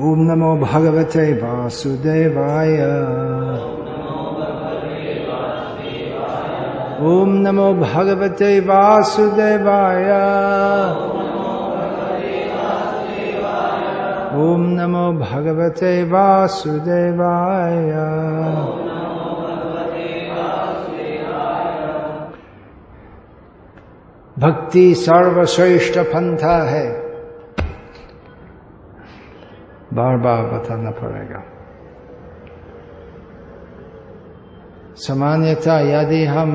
ओम नमो भगवते वासुदेवाय। ओम नमो भगवते वासुदेवाय। ओम नमो भगवते वासुदेवाय। भक्ति सर्वश्रेष्ठ पंथा है। बार बार बताना पड़ेगा। सामान्यता यदि हम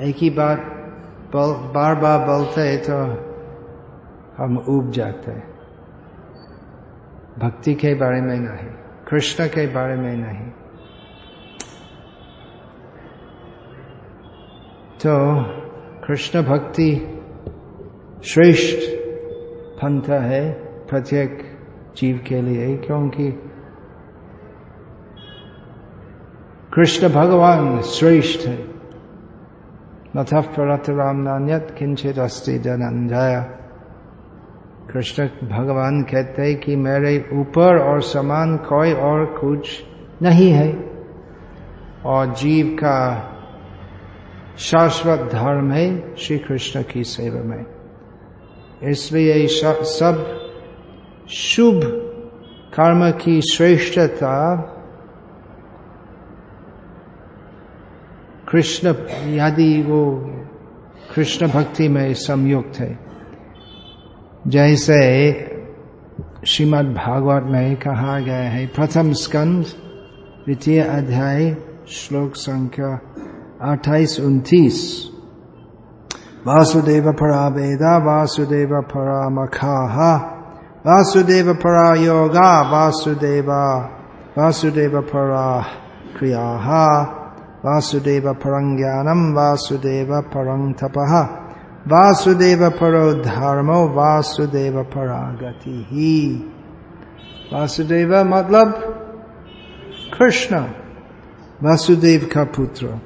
एक ही बात बल, बार बार बोलते तो हम उब जाते भक्ति के बारे में नहीं कृष्ण के बारे में नहीं। तो कृष्ण भक्ति श्रेष्ठ पंथ है प्रत्येक जीव के लिए, क्योंकि कृष्ण भगवान श्रेष्ठ है। नथ परत राम नान्यत किंचित अस्ति धनंजय कृष्ण भगवान कहते हैं कि मेरे ऊपर और समान कोई और कुछ नहीं है। और जीव का शाश्वत धर्म है श्री कृष्ण की सेवा में। इसलिए सब शुभ कर्म की श्रेष्ठता कृष्ण, यदि वो कृष्ण भक्ति में संयुक्त है। जैसे श्रीमद् भागवत में कहा गया है, प्रथम स्कंद, द्वितीय अध्याय, श्लोक संख्या अट्ठाईस, उन्तीस। वासुदेव परा वेदा, वासुदेव परा मखा वासुदेव परा योगा वासुदेव वासुदेव परा क्रिया वासुदेव परं ज्ञानम वासुदेव परं तपः वासुदेव परो धर्मो वासुदेव परागति ही वासुदेव मतलब कृष्ण वासुदेव का पुत्र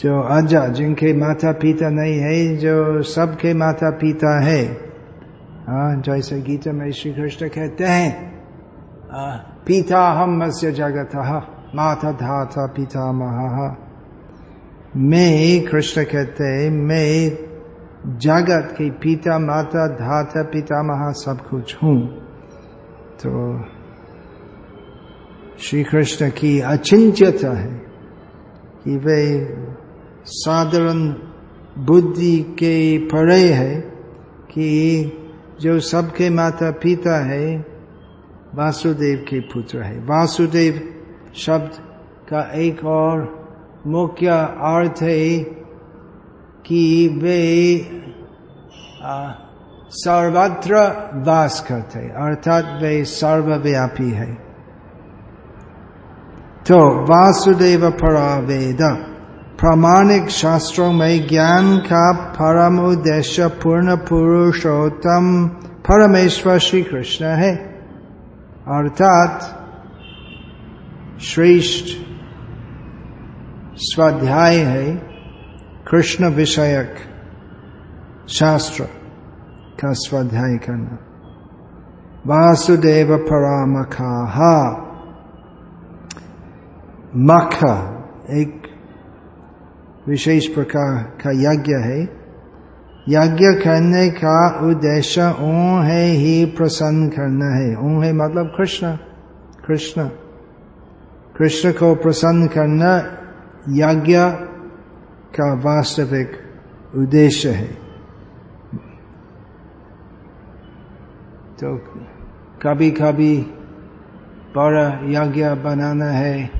जो अजा जिनके माता पिता नहीं है, जो सबके माता पिता है हाँ जैसे गीता में श्री कृष्ण कहते हैं पिता हम मत्स्य जगत माता धाता पिता महा मैं, कृष्ण कहते हैं, मैं जगत के पिता, माता धाता पिता महा सब कुछ हूँ। तो श्री कृष्ण की अचिंत्यता है कि वे साधारण बुद्धि के परे है कि जो सबके माता पिता है, वासुदेव के पुत्र है। वासुदेव शब्द का एक और मुख्य अर्थ है कि वे सर्वत्र वास करते अर्थात वे सर्वव्यापी है। तो वासुदेव परा वेद प्रामाणिक शास्त्रों में ज्ञान का परम उद्देश्य पूर्ण पुरुषोत्तम परमेश्वर श्री कृष्ण है अर्थात श्रेष्ठ स्वाध्याय है कृष्ण विषयक शास्त्र का स्वाध्याय करना वासुदेव परामखा मख एक विशेष प्रकार का यज्ञ है। यज्ञ करने का उद्देश्य ऊ है प्रसन्न करना है। ऊ है मतलब कृष्ण कृष्ण। कृष्ण को प्रसन्न करना यज्ञ का वास्तविक उद्देश्य है। तो कभी कभी बड़ा यज्ञ बनाना है।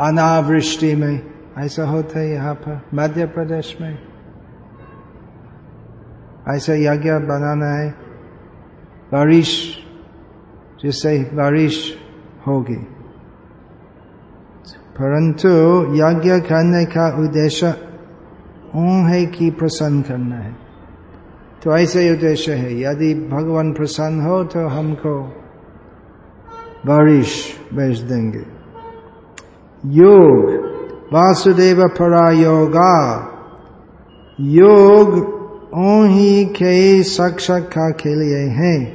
अनावृष्टि में। ऐसा होता है यहाँ पर, मध्य प्रदेश में। ऐसा यज्ञ बनाना है, बारिश, जिससे बारिश होगी। परंतु यज्ञ करने का उद्देश्य है कि प्रसन्न करना है। तो ऐसे उद्देश्य है, यदि भगवान प्रसन्न हो तो हमको बारिश भेज देंगे। योग, वासुदेव परा योगा योग ओही के साक्षात्कार के लिए है।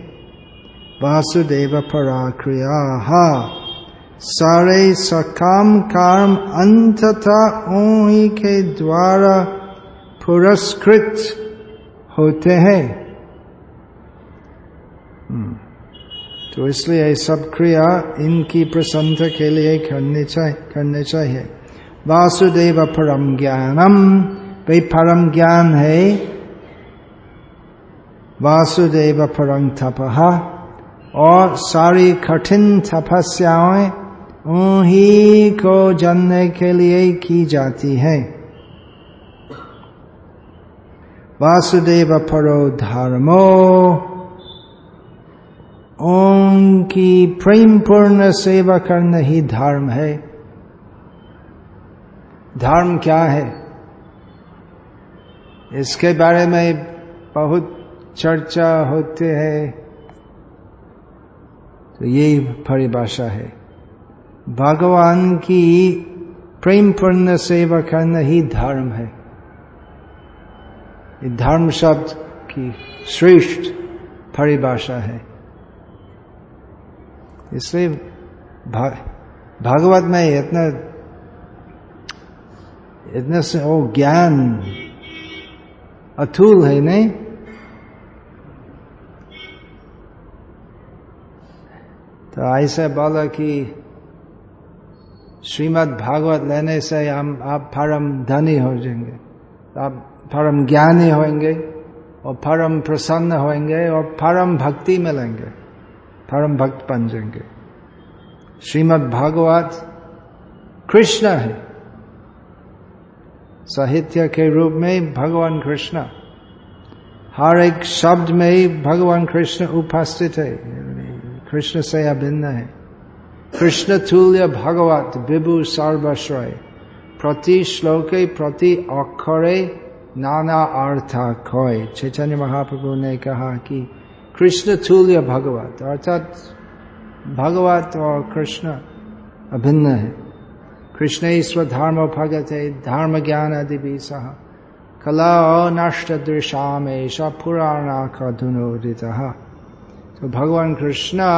वासुदेव परा क्रिया सारे सकाम कर्म अंततः ओही के द्वारा पुरस्कृत होते हैं। तो इसलिए सब क्रिया इनकी प्रसन्नता के लिए करने चाहिए करने चाहिए। वासुदेव परम ज्ञानम। वे परम ज्ञान है। वासुदेव परम तप। और सारी कठिन तपस्याएँ उन्हीं को जानने के लिए की जाती है। वासुदेव परो धर्मो। उनकी प्रेम पूर्ण सेवा करना ही धर्म है। धर्म क्या है? इसके बारे में बहुत चर्चा होते है। तो यही परिभाषा है। भगवान की प्रेम पूर्ण सेवा करना ही धर्म है। धर्म शब्द की श्रेष्ठ परिभाषा है। इसलिए भागवत में इतना इतना से वो ज्ञान अथूल है, नहीं? तो ऐसे बोला कि श्रीमद् भागवत लेने से हम, आप परम धनी हो जाएँगे। आप परम ज्ञानी होंगे, और परम प्रसन्न होंगे, और परम भक्ति मिलेंगे परम भक्त बन जाएँगे। श्रीमद भागवत कृष्ण है। साहित्य के रूप में भगवान कृष्ण। हर एक शब्द में ही भगवान कृष्ण उपस्थित है। कृष्ण से अभिन्न है। कृष्ण तुल्य भगवत विभु सर्वश्रय। प्रति श्लोके, प्रति अक्षरे नाना अर्थ खोय चैतन्य महाप्रभु ने कहा कि कृष्ण तुल्य भगवत अर्थात भगवत और कृष्ण अभिन्न है कृष्ण ईश्वर धर्म भगत है धर्म ज्ञान आदि भी सह कला नष्ट दृशाम ऐसा पुराणा का धुनोदित तो भगवान कृष्ण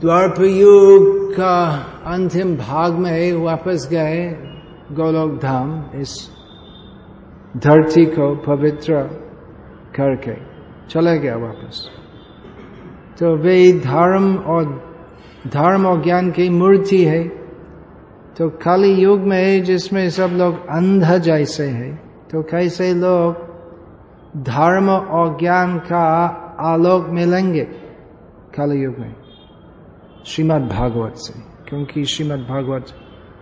द्वारप युग का अंतिम भाग में वापस गए गोलोक धाम इस धरती को पवित्र करके चला गया वापस। तो वे धर्म और धर्म और ज्ञान की मूर्ति है। तो खाली युग में जिसमें सब लोग अंध जैसे है। तो कैसे लोग धर्म और ज्ञान का आलोक मिलेंगे खाली युग में? श्रीमद् भागवत से, क्योंकि श्रीमद् भागवत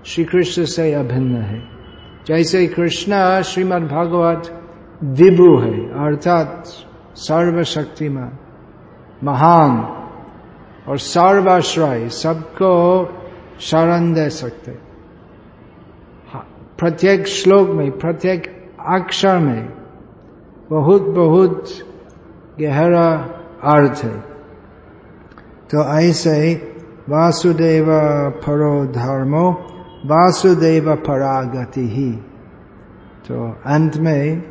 श्री कृष्ण से अभिन्न है। जैसे कृष्ण, श्रीमद् भागवत विभु है, अर्थात सर्वशक्तिमान महान और सर्वाश्रय सबको शरण दे सकते प्रत्येक श्लोक में प्रत्येक अक्षर में बहुत बहुत गहरा अर्थ है तो ऐसे वासुदेव परो धर्मो वासुदेव परागति ही तो अंत में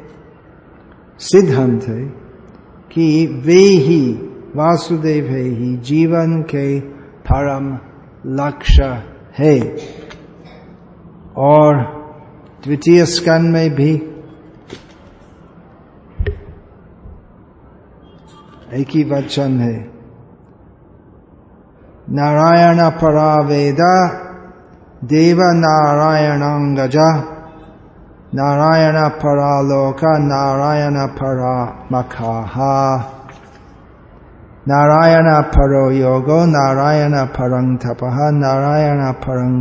सिद्धांत है कि वे ही वासुदेव है ही जीवन के परम लक्ष्य है। और द्वितीय स्कन में भी एक ही। वचन है नारायण परा वेदा देव नारायण नारायण परालोक नारायण परा मखाहा नारायण परो योगो नारायण परं तप नारायण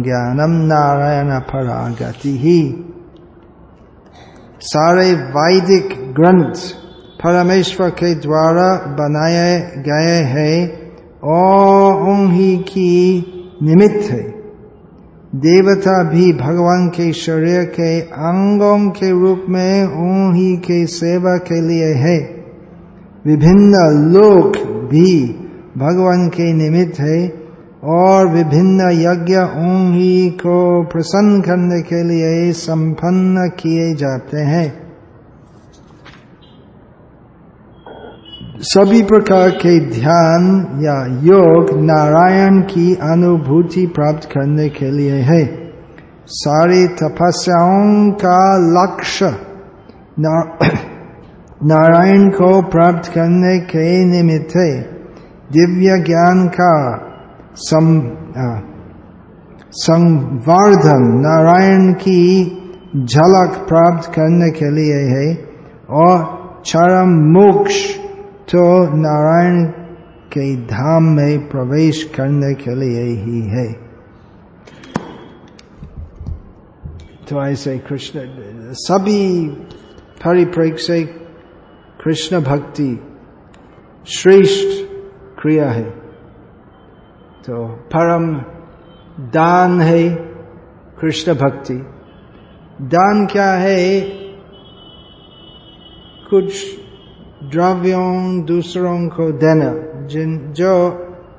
ज्ञानम नारायण परागति ही सारे वैदिक ग्रंथ परमेश्वर के द्वारा बनाए गए हैं और उन्हीं की निमित्त है देवता भी भगवान के शरीर के अंगों के रूप में उन्हीं के सेवा के लिए है। विभिन्न लोक भी भगवान के निमित्त है और विभिन्न यज्ञ उन्हीं को प्रसन्न करने के लिए संपन्न किए जाते हैं। सभी प्रकार के ध्यान या योग नारायण की अनुभूति प्राप्त करने के लिए है। सारी तपस्याओं का लक्ष्य नारायण को प्राप्त करने के निमित्त है। दिव्य ज्ञान का सम संवर्धन नारायण की झलक प्राप्त करने के लिए है और चरम मोक्ष तो नारायण के धाम में प्रवेश करने के लिए ही है। तो ऐसे कृष्ण, सभी परिप्रेक्ष्य से कृष्ण भक्ति श्रेष्ठ क्रिया है। तो परम दान है कृष्ण भक्ति। दान क्या है? कुछ द्रव्यों दूसरों को देना। जिन, जो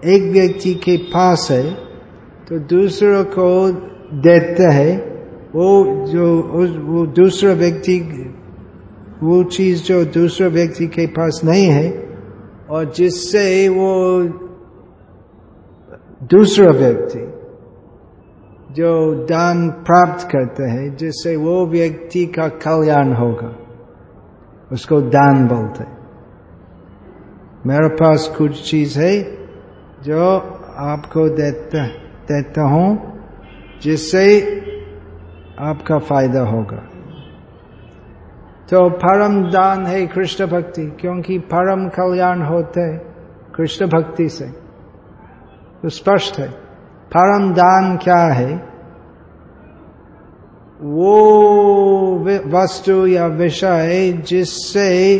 एक व्यक्ति के पास है तो दूसरों को देते है। वो जो वो दूसरा व्यक्ति, वो चीज़ जो दूसरे व्यक्ति के पास नहीं है, और जिससे वो दूसरा व्यक्ति जो दान प्राप्त करते हैं, जिससे वो व्यक्ति का कल्याण होगा। उसको दान बोलते मेरे पास कुछ चीज़ है जो आपको देता देता हूँ, जिससे आपका फ़ायदा होगा। तो परम दान है कृष्ण भक्ति, क्योंकि परम कल्याण होते कृष्ण भक्ति से। तो स्पष्ट है, परम दान क्या है? वो वस्तु या विषय जिससे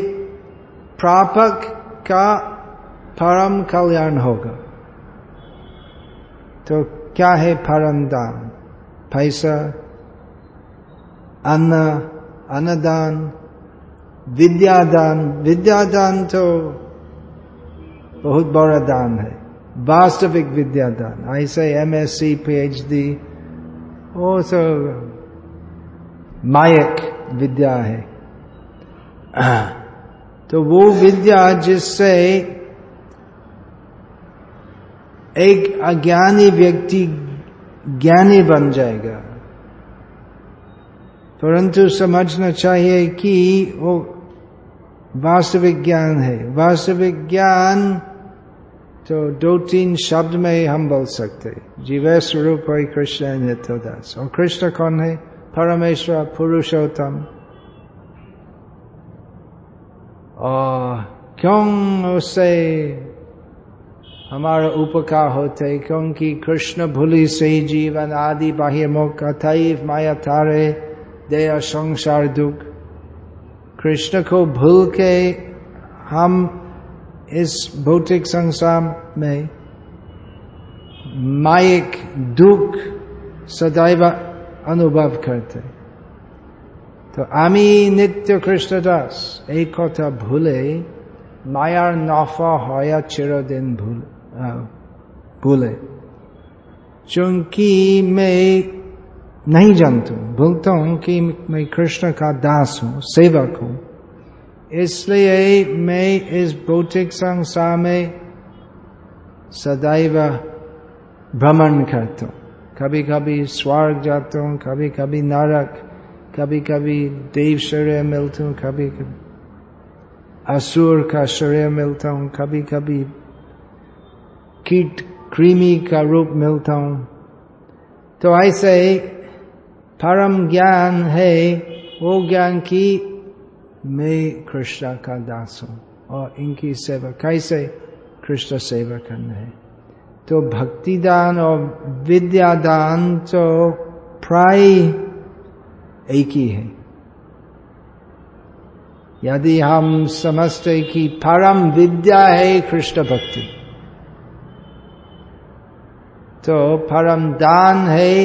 प्रापक का परम कल्याण होगा। तो क्या है परम दान? पैसा, अन्न, अन्नदान, विद्यादान। विद्यादान तो बहुत बड़ा दान है। वास्तविक विद्यादान, ऐसे M S C P H D वो तो मायक विद्या है। तो वो विद्या जिससे एक अज्ञानी व्यक्ति ज्ञानी बन जाएगा। परंतु समझना चाहिए कि वो वास्तविक ज्ञान है। वास्तविक ज्ञान तो दो तीन शब्द में हम बोल सकते जीव स्वरूप है, कृष्ण नित्यदास और कृष्ण कौन है? परमेश्वर पुरुषोत्तम और क्यों उससे हमारा उपकार होते क्योंकि कृष्ण भूली से जीवन आदि बाह्य मुख अथैव माया थारे दया संसार दुख कृष्ण को भूल के हम इस भौतिक संसार में माइक दुख सदैव अनुभव करते तो आमी नित्य कृष्णदास एक कथा भूले मायार नफा हया चिरदिन भूल भूले चूँकि मैं नहीं जानता भूलता हूँ कि मैं कृष्ण का दास हूँ सेवक हूँ इसलिए मैं इस भौतिक संसार में सदैव भ्रमण करता हूँ कभी कभी स्वर्ग जाता हूँ कभी कभी नरक कभी कभी देव शरीर मिलता हूँ कभी कभी असुर का शरीर मिलता हूँ कभी कभी कीट, कृमि का रूप मिलता हूँ। तो ऐसे परम ज्ञान है, वो ज्ञान की मैं कृष्ण का दास हूँ और इनकी सेवा, कैसे कृष्ण सेवा करना है। तो भक्ति दान और विद्या दान तो प्राय एक ही है। यदि हम समझते कि परम विद्या है कृष्ण भक्ति तो परम दान है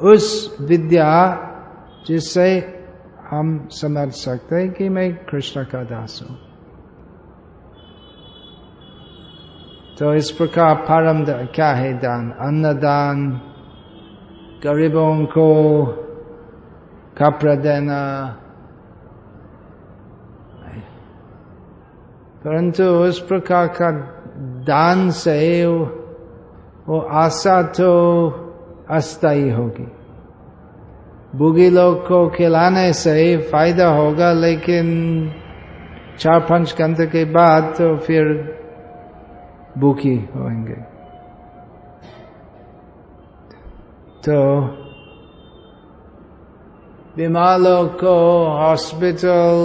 उस विद्या जिससे हम समझ सकते हैं कि मैं कृष्ण का दास हूँ। तो इस प्रकार परम क्या है दान? अन्नदान, गरीबों को कपड़ा देना। परंतु उस प्रकार का दान से वो आशा तो अस्थायी होगी। बुगी लोग को खिलाने से फ़ायदा होगा, लेकिन चार पाँच घंटे के बाद तो फिर भूखी होंगे। तो बीमार लोग को हॉस्पिटल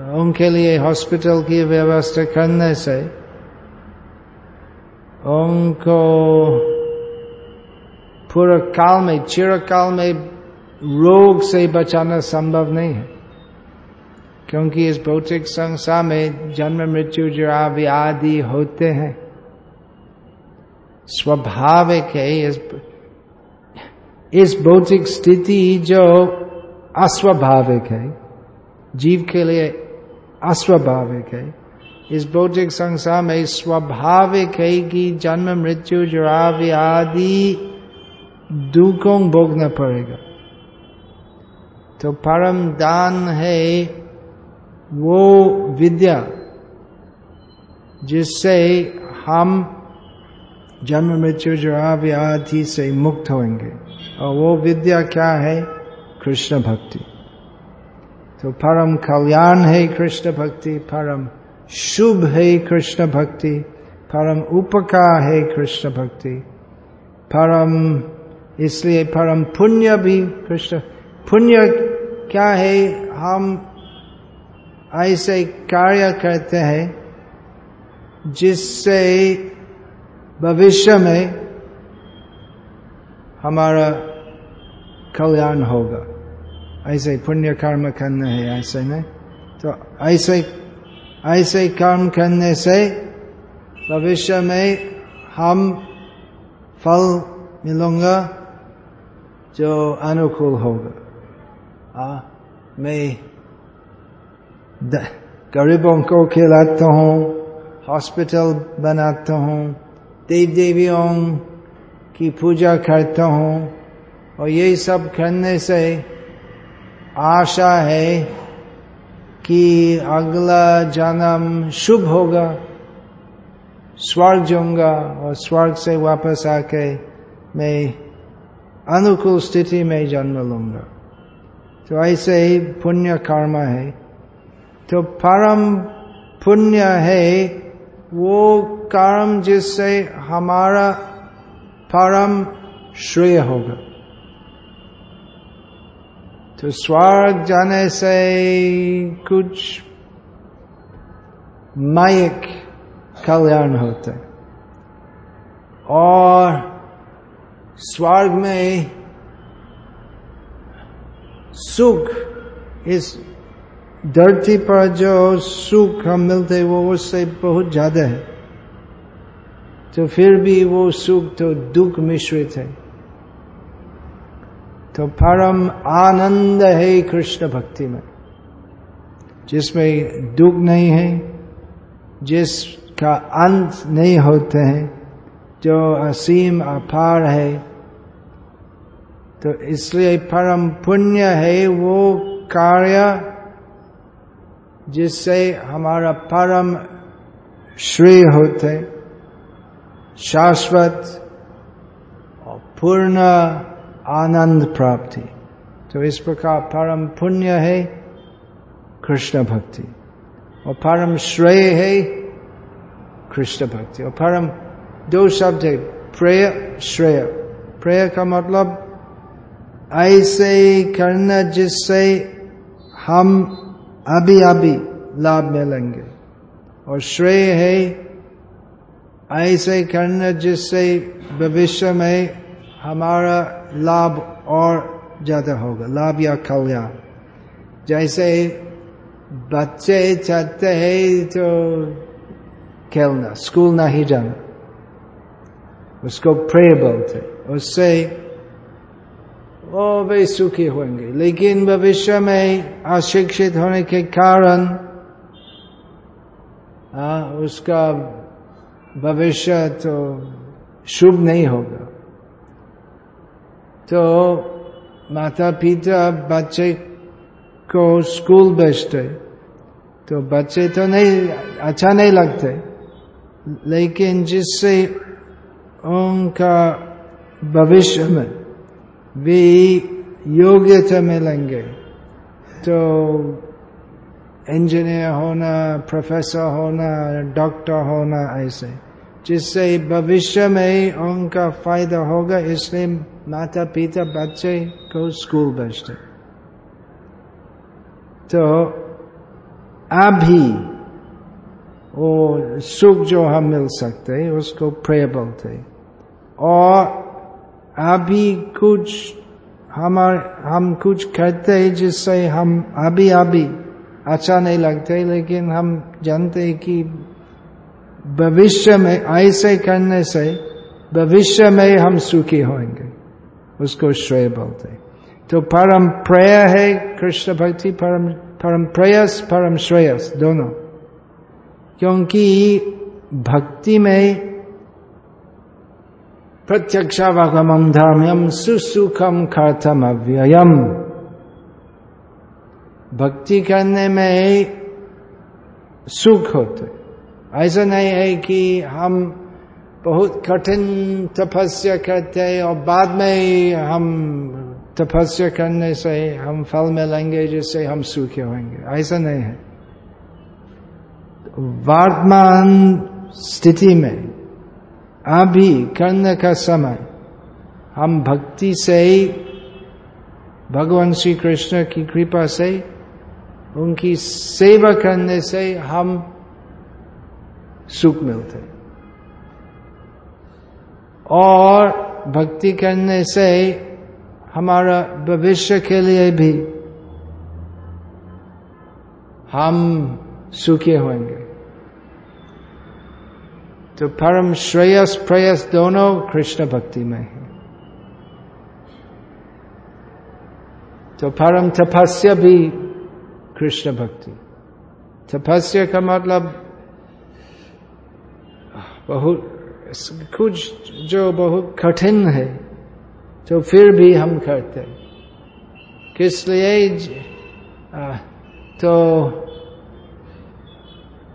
उनके लिए हॉस्पिटल की व्यवस्था करने से उनको पूरा काल में, चिरकाल में रोग से बचाना संभव नहीं है। क्योंकि इस भौतिक संसार में जन्म, मृत्यु जरा आदि होते हैं। स्वाभाविक है इस इस भौतिक स्थिति जो अस्वाभाविक है। जीव के लिए अस्वाभाविक है। इस भौतिक संसार में स्वाभाविक है कि जन्म, मृत्यु जरा आदि दुखों भोगना पड़ेगा। तो परम दान है वो विद्या जिससे हम जन्म मृत्यु जरा व्याधि से मुक्त होंगे। और वो विद्या क्या है? कृष्ण भक्ति। तो परम कल्याण है कृष्ण भक्ति, परम शुभ है कृष्ण भक्ति, परम उपकार है कृष्ण भक्ति, परम इसलिए परम पुण्य भी कृष्ण, पुण्य क्या है? हम ऐसे कार्य करते हैं जिससे भविष्य में हमारा कल्याण होगा। ऐसे पुण्य कर्म करना है ऐसे में। तो ऐसे ऐसे कर्म करने से भविष्य में हम फल मिलूँगा जो अनुकूल होगा। आ, मैं गरीबों को खिलाता हूँ, हॉस्पिटल बनाता हूँ देव देवियों की पूजा करता हूँ और यही सब करने से आशा है कि अगला जन्म शुभ होगा, स्वर्ग जाऊँगा और स्वर्ग से वापस आके मैं अनुकूल स्थिति में जन्म लूँगा। तो ऐसे ही पुण्य कर्म है। तो परम पुण्य है, वो कर्म जिससे हमारा परम श्रेय होगा। तो स्वर्ग जाने से कुछ मायक कल्याण होता है। और स्वर्ग में सुख इस धरती पर जो सुख हम मिलते वो उससे बहुत ज़्यादा है। तो फिर भी वो सुख तो दुख मिश्रित है। तो परम आनंद है कृष्ण भक्ति में, जिसमें दुख नहीं है, जिसका अंत नहीं होते हैं, जो असीम अपार है। तो इसलिए परम पुण्य है वो कार्य जिससे हमारा परम श्रेय होते, शाश्वत और पूर्ण आनंद प्राप्ति। तो इस प्रकार परम पुण्य है कृष्ण भक्ति, और परम श्रेय है कृष्ण भक्ति, और परम दो शब्द है, प्रेय, श्रेय। प्रेय का मतलब ऐसे करना जिससे हम अभी अभी लाभ मिलेंगे। और श्रेय है, ऐसे करना जिससे भविष्य में हमारा लाभ और ज़्यादा होगा, लाभ या कल्याण। जैसे बच्चे चाहते हैं तो खेलना, स्कूल नहीं जाना। उसको प्रे बोलते उससे वो वे सुखी होंगे। लेकिन भविष्य में अशिक्षित होने के कारण आ, उसका भविष्य तो शुभ नहीं होगा। तो माता पिता बच्चे को स्कूल भेजते तो बच्चे तो नहीं अच्छा नहीं लगते। लेकिन जिससे उनका भविष्य में भी योग्यता मिलेंगे। तो इंजीनियर होना प्रोफेसर होना डॉक्टर होना ऐसे। जिससे भविष्य में उनका फ़ायदा होगा, इसलिए माता पिता बच्चे को स्कूल भेजते। तो अभी वो सुख जो हम मिल सकते उसको प्रेय बोलते और अभी कुछ हमार, हम कुछ करते हैं जिससे हम अभी अभी अच्छा नहीं लगते, लेकिन हम जानते हैं कि भविष्य में, ऐसे करने से भविष्य में हम सुखी होंगे। उसको श्रेय बोलते तो परम प्रेय है कृष्ण भक्ति, परम परम प्रयस, परम श्रेयस, दोनों। क्योंकि भक्ति में प्रत्यक्षावगमम धर्म्यम सुसुखम खर्थम अव्ययम भक्ति करने में सुख होते ऐसा नहीं है कि हम बहुत कठिन तपस्या करते हैं और बाद में हम तपस्या करने से हम फल मिलेंगे, जिससे हम सुखी होंगे। ऐसा नहीं है। वर्तमान स्थिति में अभी करने का समय। हम भक्ति से ही भगवान श्री कृष्ण की कृपा से उनकी सेवा करने से हम सुख मिलते और भक्ति करने से हमारा भविष्य के लिए भी हम सुखी होंगे। तो परम श्रेयस प्रयस दोनों कृष्ण भक्ति में है। तो परम तपस्या भी कृष्ण भक्ति। तपस्या का मतलब बहुत, कुछ जो बहुत कठिन है तो फिर भी हम करते किस लिए तो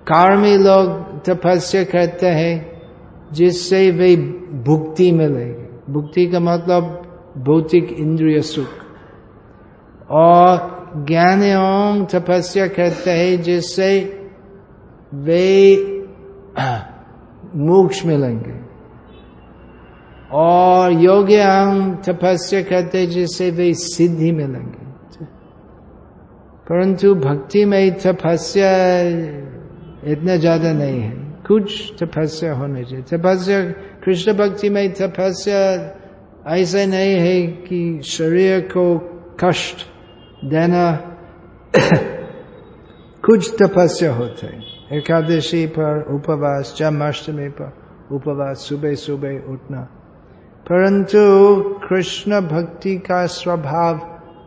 कार्मी लोग तपस्या करते हैं, जिससे वे भुक्ति मिलेगी भुक्ति का मतलब भौतिक इंद्रिय सुख। और ज्ञान तपस्या करते हैं, जिससे वे मोक्ष मिलेंगे और योग्यांग तपस्या करते जिससे वे सिद्धि मिलेंगे परंतु भक्ति में तपस्या इतना ज़्यादा नहीं है। कुछ तपस्या होने चाहिए। तपस्या, कृष्ण भक्ति में तपस्या ऐसे नहीं है कि शरीर को कष्ट देना कुछ तपस्या होते है। एकादशी पर उपवास, जन्माष्टमी पर उपवास, सुबह सुबह उठना। परंतु कृष्ण भक्ति का स्वभाव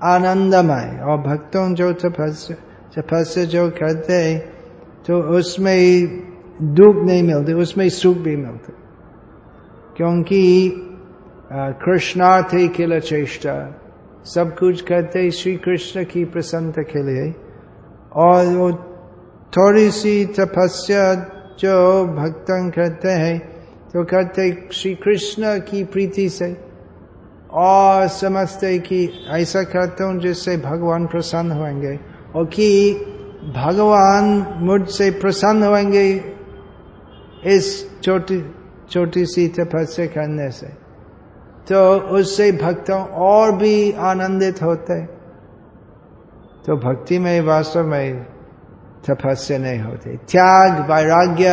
आनंदमय और भक्तों जो तपस्या तपस्या जो करते तो उसमें दुख नहीं मिलते, उसमें सुख भी मिलते। क्योंकि कृष्णार्थ ही किल चेष्टा, सब कुछ करते श्री कृष्ण की प्रसन्नता के लिए। और वो थोड़ी सी तपस्या जो भक्तन करते हैं तो करते श्री कृष्ण की प्रीति से। और समझते कि ऐसा करते हूँ जिससे भगवान प्रसन्न होंगे। और कि भगवान मुझसे प्रसन्न होंगे इस छोटी छोटी सी तपस्या करने से। तो उससे भक्तों और भी आनंदित होते। तो भक्ति में, वास्तव में तपस्या नहीं होती। त्याग, वैराग्य,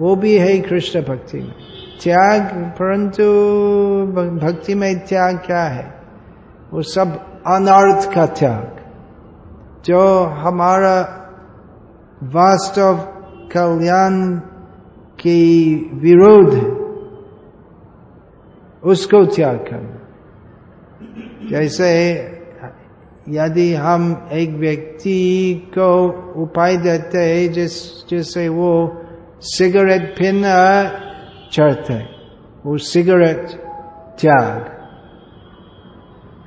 वो भी है कृष्ण भक्ति में। त्याग, परंतु भक्ति में त्याग क्या है? वो सब अनर्थ का त्याग। जो हमारा वास्तव कल्याण की विरोध है, उसको त्याग करना। जैसे यदि हम एक व्यक्ति को उपाय देते हैं, जिस, जिससे वो सिगरेट पीना चाहते वो सिगरेट त्याग।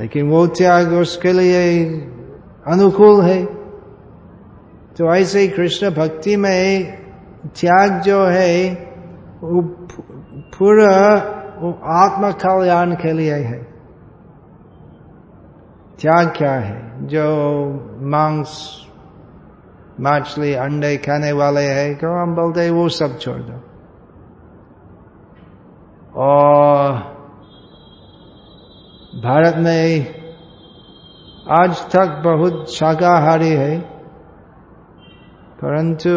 लेकिन वो त्याग उसके लिए अनुकूल है। तो ऐसे ही कृष्ण भक्ति में त्याग जो है, वो पूरा आत्म कल्याण के लिए है। त्याग क्या है? जो मांस, मछली, अंडे खाने वाले है क्यों हम बोलते वो सब छोड़ दो। और भारत में आज तक बहुत शाकाहारी है, परंतु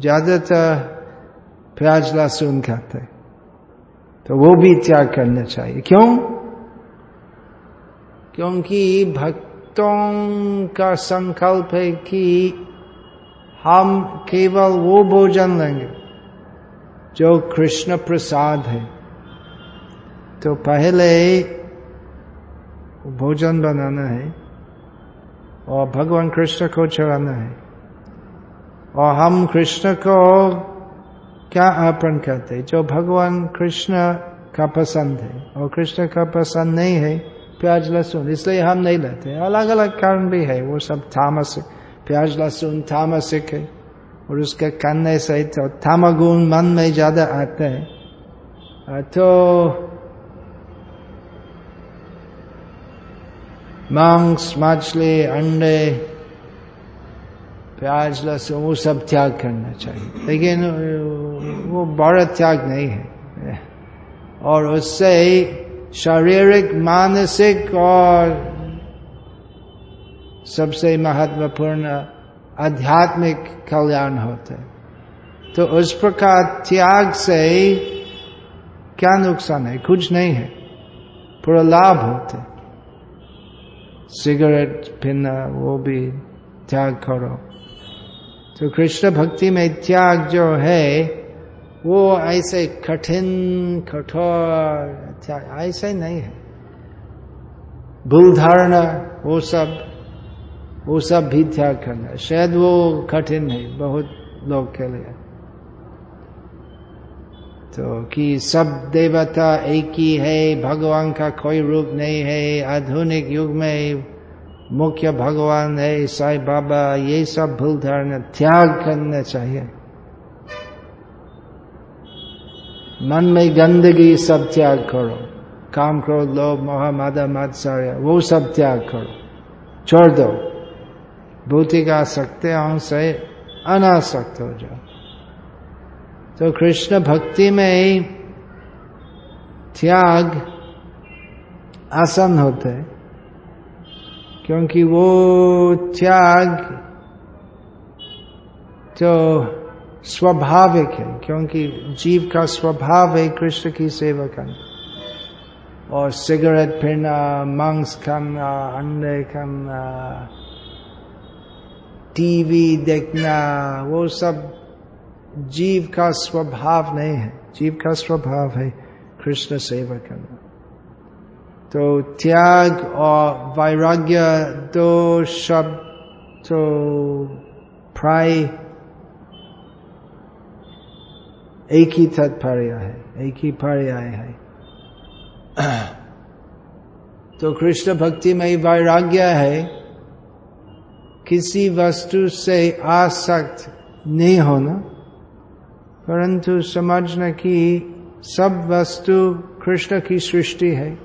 ज़्यादातर प्याज लहसुन खाते तो वो भी त्याग करना चाहिए। क्यों? क्योंकि भक्तों का संकल्प है कि हम केवल वो भोजन लेंगे जो कृष्ण प्रसाद है। तो पहले भोजन बनाना है, और भगवान कृष्ण को चढ़ाना है। और हम कृष्ण को क्या अर्पण करते जो भगवान कृष्ण का पसंद है, और कृष्ण का पसंद नहीं है, प्याज लहसुन, इसलिए हम नहीं लेते अलग अलग कारण भी है, वो सब थामसिक प्याज लहसुन थामसिक है, और उसके करने से तो थामगुण मन में ज़्यादा आते हैं। तो मांस मछली अंडे प्याज लहसुन वो सब त्याग करना चाहिए। लेकिन, वो बड़ा त्याग नहीं है। और उससे शारीरिक, मानसिक और सबसे महत्वपूर्ण आध्यात्मिक कल्याण होते तो उस प्रकार त्याग से क्या नुकसान है? कुछ नहीं है। पूरा लाभ होते सिगरेट पीना वो भी त्याग करो तो कृष्ण भक्ति में त्याग जो है वो ऐसे कठिन कठोर त्याग ऐसे नहीं है भूल धारणा वो सब वो सब भी त्याग करना शायद वो कठिन है बहुत लोग के लिए तो कि सब देवता एक ही है, भगवान का कोई रूप नहीं है, आधुनिक युग में मुख्य भगवान है, साई बाबा, ये सब भूल धारणा त्याग करना चाहिए। मन में गंदगी सब त्याग करो। काम करो, लोभ, मोह, मादा मात्सर्य वो सब त्याग करो। छोड़ दो। भौतिक आसक्ति से अनासक्त हो जाओ। तो कृष्ण भक्ति में त्याग आसन होते है। क्योंकि वो त्याग तो स्वाभाविक है, क्योंकि जीव का स्वभाव है कृष्ण की सेवा करना। और सिगरेट पीना, मांस खाना, अंडे खाना, टीवी देखना, वो सब जीव का स्वभाव नहीं है। जीव का स्वभाव है कृष्ण सेवा करना। तो त्याग और वैराग्य दो शब्द तो प्राय एक ही तात्पर्य है, एक ही पर्याय है। तो कृष्ण भक्ति में वैराग्य है, किसी वस्तु से आसक्त नहीं होना। परंतु समझना कि सब वस्तु कृष्ण की सृष्टि है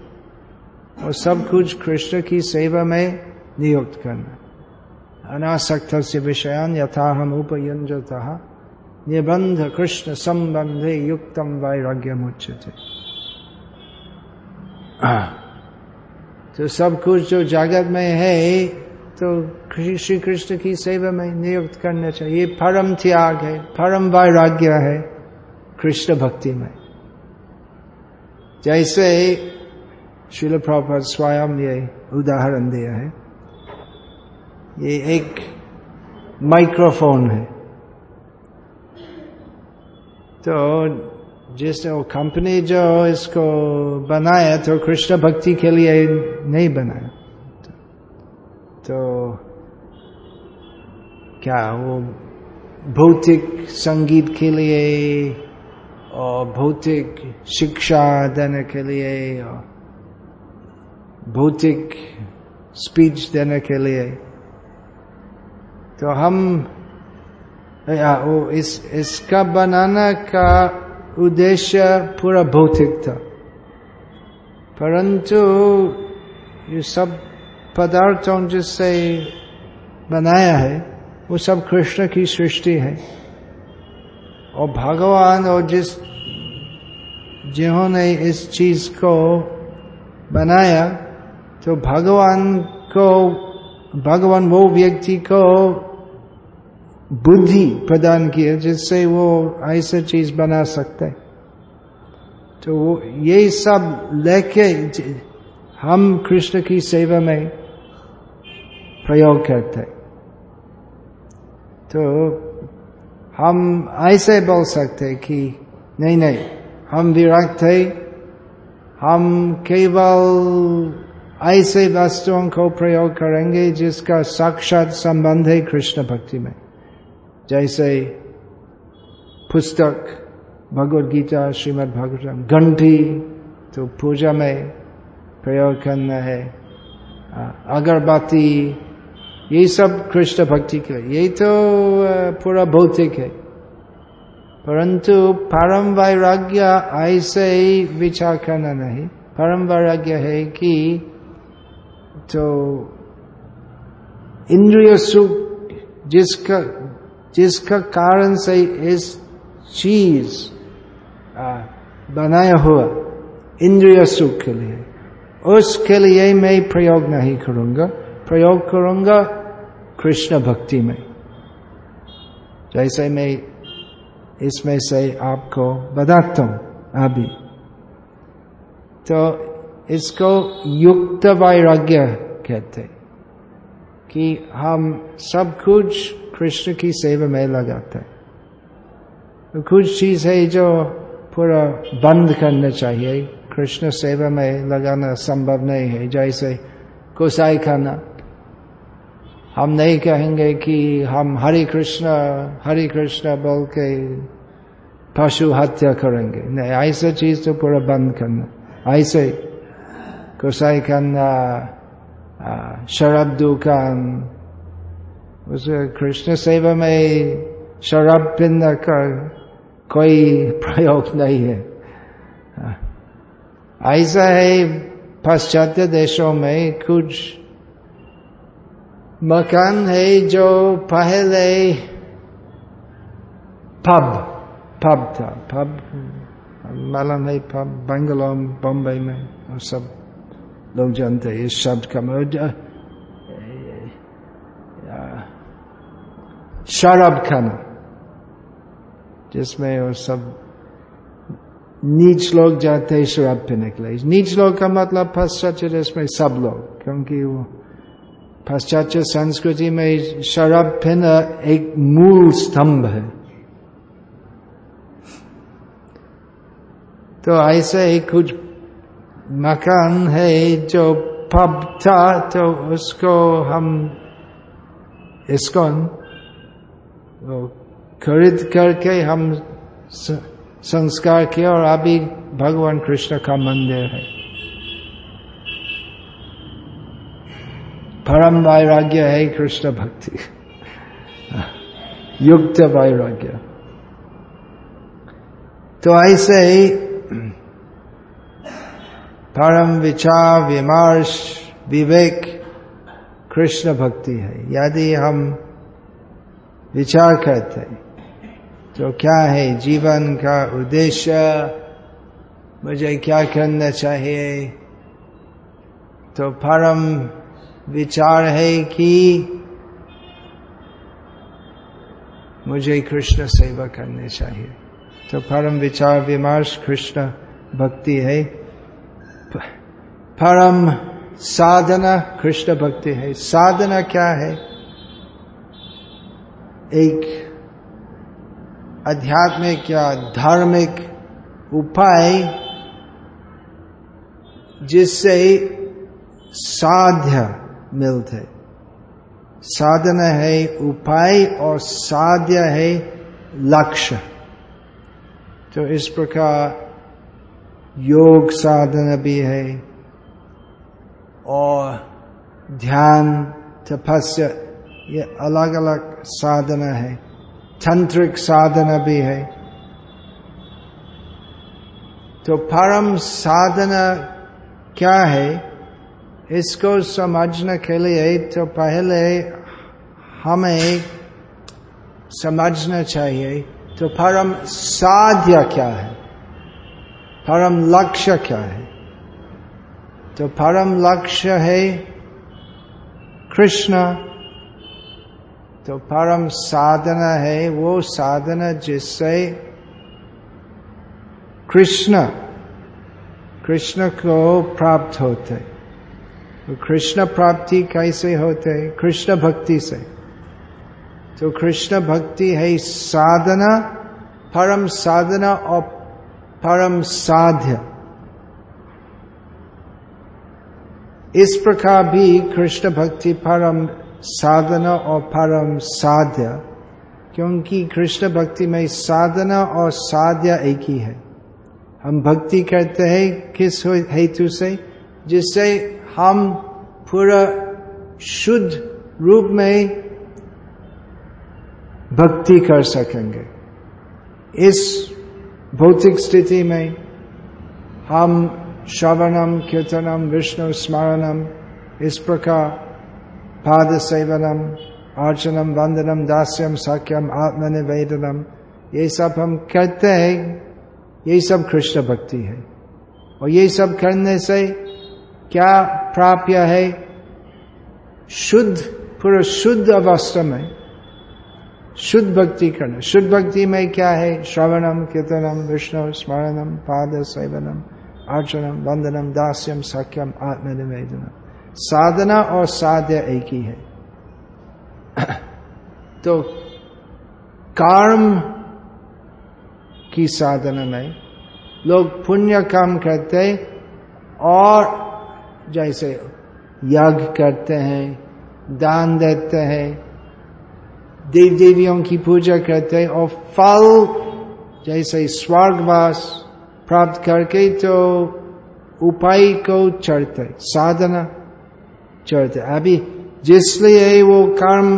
और सब कुछ कृष्ण की सेवा में नियुक्त करना। अनासक्त से विषयान यथा हम उपयुंजता निबंध कृष्ण संबंधे युक्तम वैराग्य मुच्यते तो सब कुछ जो जगत में है तो श्री कृष्ण की सेवा में नियुक्त करना चाहिए। ये परम त्याग है, परम वैराग्य है कृष्ण भक्ति में। जैसे शिल प्रभुपद स्वयं ये उदाहरण दिया है, ये एक माइक्रोफोन है। तो जिस वो कंपनी जो इसको बनाया तो कृष्ण भक्ति के लिए नहीं बनाया। तो क्या वो भौतिक संगीत के लिए और भौतिक शिक्षा देने के लिए और भौतिक स्पीच देने के लिए। तो हम वो इस, इसका बनाना का उद्देश्य पूरा भौतिक था। परंतु ये सब पदार्थों जिससे बनाया है, वो सब कृष्ण की सृष्टि है। और भगवान और जिस, जिन्होंने इस चीज़ को बनाया तो भगवान को, भगवान वो व्यक्ति को बुद्धि प्रदान किया जिससे वो ऐसा चीज़ बना सकते तो वो ये सब लेके, हम कृष्ण की सेवा में प्रयोग करते। तो हम ऐसे बोल सकते कि नहीं नहीं, हम विरक्त है। हम केवल ऐसे वस्तुओं को प्रयोग करेंगे जिसका साक्षात संबंध है कृष्ण भक्ति में। जैसे पुस्तक, भगवद गीता, श्रीमद भागवतम घंटी तो पूजा में प्रयोग करना है। अगरबत्ती ये सब कृष्ण भक्ति के लिए। यही तो पूरा भौतिक है। परंतु परम वैराग्य ऐसे ही विचार करना नहीं। परम वैराग्य है कि तो इंद्रिय सुख जिसका जिसका कारण से इस चीज़ बनाया हुआ इंद्रिय सुख के लिए, उसके लिए मैं प्रयोग नहीं करूँगा। प्रयोग करूँगा कृष्ण भक्ति में। जैसे मैं इसमें से आपको बताता हूँ अभी। तो इसको युक्त वैराग्य कहते कि हम सब कुछ कृष्ण की सेवा में लगाते तो कुछ चीज़ है जो पूरा बंद करना चाहिए, कृष्ण सेवा में लगाना संभव नहीं है। जैसे कुसाई खाना। हम नहीं कहेंगे कि हम हरे कृष्ण हरे कृष्ण बोल के पशु हत्या करेंगे। नहीं, ऐसा चीज़ तो पूरा बंद करना। ऐसे कुसाई खाना शराब दुकान, उस कृष्ण सेवा में शराब पीने का कोई प्रयोग नहीं है। ऐसा है पाश्चात्य देशों में कुछ मकान है जो पहले पब पब था पब मालूम है पब बंगलोर बॉम्बे में और सब लोग जानते हैं इस शब्द का शराब खाना जिसमें वो सब नीच लोग जाते हैं शराब पीने के लिए नीच लोग का मतलब पाश्चात्य जिसमें सब लोग क्योंकि वो पाश्चात्य संस्कृति में शराब पीना एक मूल स्तंभ है। तो ऐसे ही कुछ मकान है जो पब था तो उसको हम इसको खरीद करके हम संस्कार किया और अभी भगवान कृष्ण का मंदिर है। परम वैराग्य है कृष्ण भक्ति युक्त वैराग्य तो ऐसे ही परम विचार विमर्श विवेक कृष्ण भक्ति है यदि हम विचार करते तो क्या है जीवन का उद्देश्य मुझे क्या करना चाहिए तो परम विचार है कि मुझे कृष्ण सेवा करनी चाहिए। तो परम विचार विमर्श कृष्ण भक्ति है। परम साधना कृष्ण भक्ति है। साधना क्या है? एक आध्यात्मिक या धार्मिक उपाय जिससे साध्य मिलते साधन है उपाय और साध्य है लक्ष्य। तो इस प्रकार योग साधन भी है और ध्यान, तपस्या, ये अलग अलग साधना है। तंत्रिक साधना भी है। तो परम साधना क्या है? इसको समझने के लिए तो पहले हमें समझना चाहिए तो परम साध्य क्या है? परम लक्ष्य क्या है? तो परम लक्ष्य है कृष्ण। तो परम साधना है वो साधना जिससे कृष्ण कृष्ण को प्राप्त होते। तो कृष्ण प्राप्ति कैसे होते? कृष्ण भक्ति से। तो कृष्ण भक्ति है साधना, परम साधना और परम साध्य। इस प्रकार भी कृष्ण भक्ति परम साधना और परम साध्य, क्योंकि कृष्ण भक्ति में साधना और साध्य एक ही है। हम भक्ति करते हैं किस हेतु से? जिससे हम पूरा शुद्ध रूप में भक्ति कर सकेंगे। इस भौतिक स्थिति में हम श्रवणम, कीर्तनम, विष्णु स्मरणम, इस प्रकार पाद सेवनम, अर्चनम, वंदनम, दास्यम, सख्यम, आत्मनिवेदनम, ये सब हम करते हैं। ये सब कृष्ण भक्ति है। और ये सब करने से क्या प्राप्य है? शुद्ध, पूरा शुद्ध अवस्था में, शुद्ध भक्ति करना। शुद्ध भक्ति में क्या है? श्रवणम, कीर्तनम, विष्णु, स्मरणम, पाद, सेवनम, अर्चनम, वंदनम, दास्यम, सख्यम, आत्मनिवेदनम। साधना और साध्य एक ही है। तो कर्म की साधना में लोग पुण्य काम करते और जैसे यज्ञ करते हैं, दान देते हैं, देव देवियों की पूजा करते हैं और फल जैसे स्वर्गवास प्राप्त करके तो उपाय को चढ़ते, साधना चढ़ते। अभी जिसलिए वो कर्म,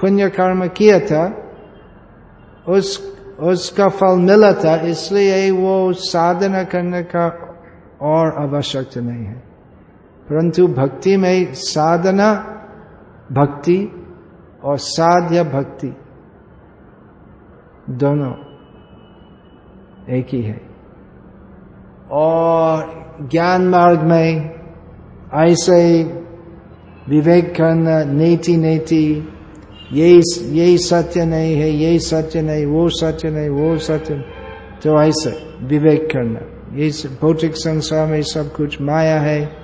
पुण्य कर्म किया था, उस, उसका फल मिला था, इसलिए वो साधना करने का और आवश्यकता नहीं है। परंतु भक्ति में साधना भक्ति और साध्य भक्ति दोनों एक ही है। और ज्ञान मार्ग में ऐसे विवेक करना नीति नीति यही यही सत्य नहीं है यही सत्य नहीं, वो सत्य नहीं, वो सत्य तो ऐसे विवेक करना ये भौतिक संसार में सब कुछ माया है।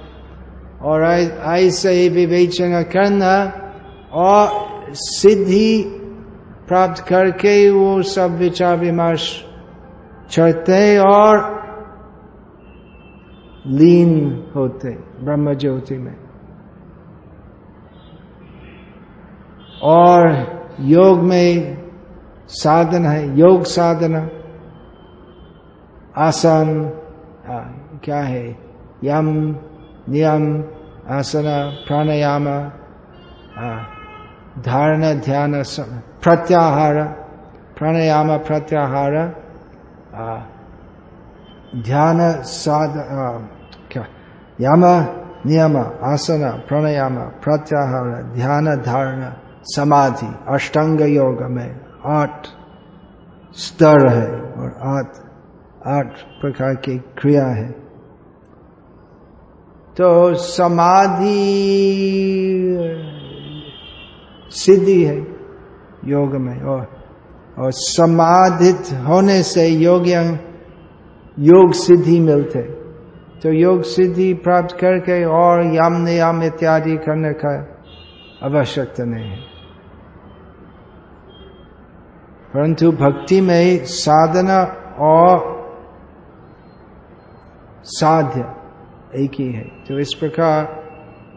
और ऐसे ही विवेचना करना और सिद्धि प्राप्त करके वो सब विचार विमर्श चढ़ते और लीन होते ब्रह्म ज्योति में। और योग में साधन है, योग साधना आसन क्या है? यम नियम, आसन, प्राणायाम धारण, ध्यान प्रत्याहार, प्राणायाम, प्रत्याहार ध्यान, साध क्या? यम, नियम, आसन, प्राणायाम, प्रत्याहार, ध्यान, धारण, समाधि, अष्टांग योग में आठ स्तर है और आठ आठ प्रकार की क्रिया है। तो समाधि सिद्धि है योग में और और समाधित होने से योग योग सिद्धि मिलते। तो योग सिद्धि प्राप्त करके और यम नियम इत्यादि करने का आवश्यकता नहीं है। परंतु भक्ति में साधना और साध्य एक ही है। तो इस प्रकार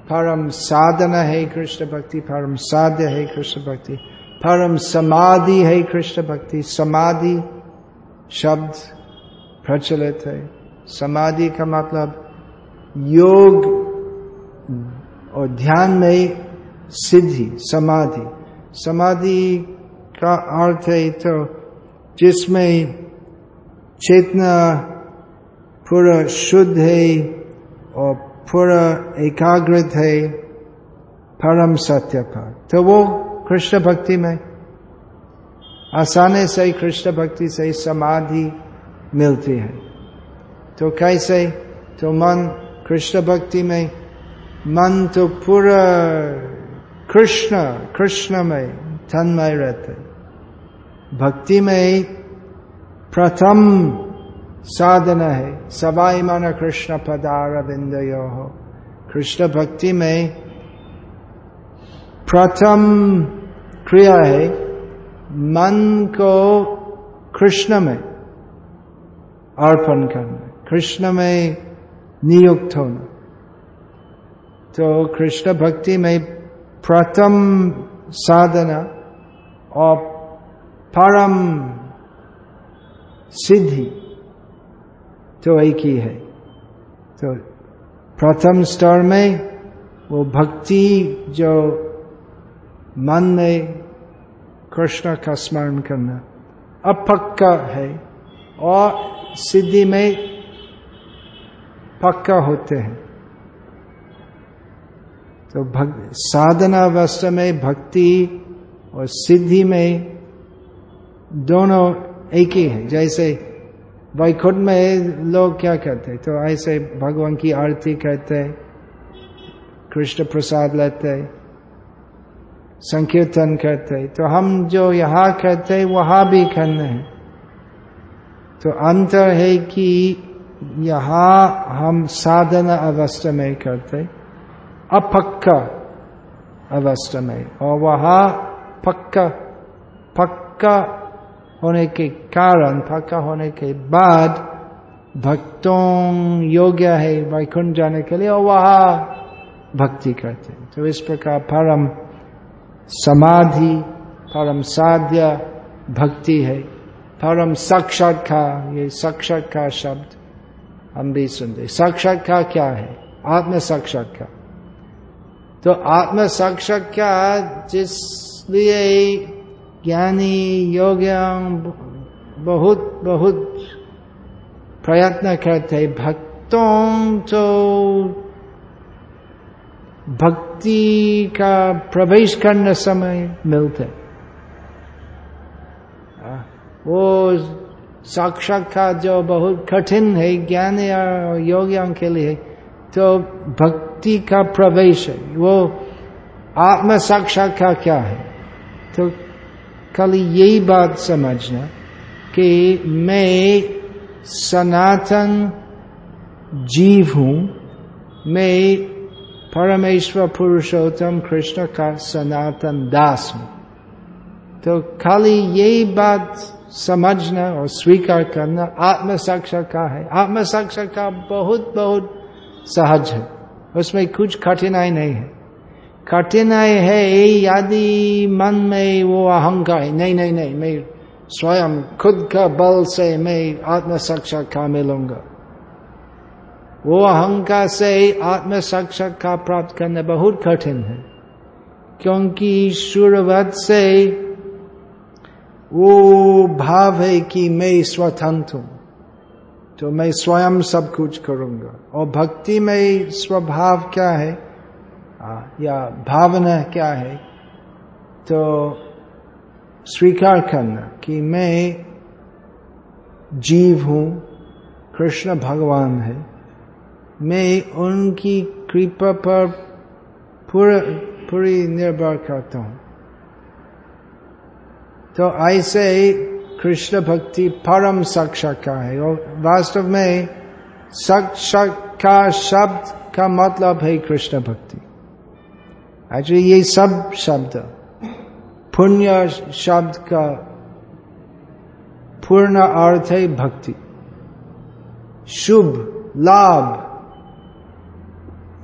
परम साधना है कृष्ण भक्ति, परम साध्य है कृष्ण भक्ति, परम समाधि है कृष्ण भक्ति, समाधि शब्द प्रचलित है। समाधि का मतलब योग और ध्यान में सिद्धि, समाधि। समाधि का अर्थ है तो जिसमें चेतना पूरा शुद्ध है और पूरा एकाग्रत है परम सत्य पर तो वो कृष्ण भक्ति में आसानी से कृष्ण भक्ति से समाधि मिलती है तो कैसे तो मन कृष्ण भक्ति में मन तो पूरा कृष्ण कृष्ण में तन्मय रहते भक्ति में प्रथम साधना है। सवाई मन कृष्ण पदार बिंदयो हो कृष्ण भक्ति में प्रथम क्रिया है मन को कृष्ण में अर्पण करना, कृष्ण में नियुक्त होना। तो कृष्ण भक्ति में प्रथम साधना और परम सिद्धि तो एक ही है। तो प्रथम स्तर में वो भक्ति जो मन में कृष्ण का स्मरण करना अपक्का है और सिद्धि में पक्का होते हैं। तो साधना अवस्था में भक्ति और सिद्धि में दोनों एक ही है। जैसे वैकुंठ में लोग क्या करते तो ऐसे भगवान की आरती करते, कृष्ण प्रसाद लेते, संकीर्तन करते। तो हम जो यहाँ करते वहाँ भी करने हैं। तो अंतर है कि यहाँ हम साधना अवस्था में करते, अपक्का अवस्था में। और वहाँ पक्का पक्का होने के कारण पक्का होने के बाद भक्तों योग्य है वैकुंठ जाने के लिए, और वहाँ भक्ति करते हैं। तो इस प्रकार परम समाधि, परम साध्य भक्ति है। परम साक्षात्कार, ये साक्षात्कार शब्द हम भी सुनते साक्षात्कार क्या है? आत्म साक्षात्कार तो आत्म साक्षात्कार जिसलिए ज्ञानी योग्यां बहुत बहुत प्रयत्न करते। भक्तों तो भक्ति का प्रवेश करने समय मिलते। वो साक्षात्कार जो बहुत कठिन है, ज्ञान और योगियों के लिए तो भक्ति का प्रवेश है वो आत्म साक्षात्कार क्या है? तो खाली यही बात समझना कि मैं सनातन जीव हूँ। मैं परमेश्वर पुरुषोत्तम कृष्ण का सनातन दास हूँ। तो खाली यही बात समझना और स्वीकार करना आत्म साक्षात्कार है। आत्म साक्षात्कार बहुत बहुत सहज है। उसमें कुछ कठिनाई नहीं है। कठिनाई है यदि मन में वो अहंकार नहीं नहीं नहीं मैं स्वयं खुद का बल से मैं आत्म साक्षात्कार मिलूँगा वो अहंकार से आत्म साक्षात्कार प्राप्त करना बहुत कठिन है क्योंकि शुरुआत से वो भाव है कि मैं स्वतंत्र हूँ तो मैं स्वयं सब कुछ करूँगा और भक्ति में स्वभाव क्या है या भावना क्या है? तो स्वीकार करना कि मैं जीव हूँ, कृष्ण भगवान है। मैं उनकी कृपा पर पूरा, पूरी निर्भर करता हूँ। तो ऐसे कृष्ण भक्ति परम साक्षात्कार है और वास्तव में साक्षात्कार शब्द का मतलब है कृष्ण भक्ति। एक्चुअली ये सब शब्द, पुण्य शब्द का पूर्ण अर्थ है भक्ति। शुभ, लाभ,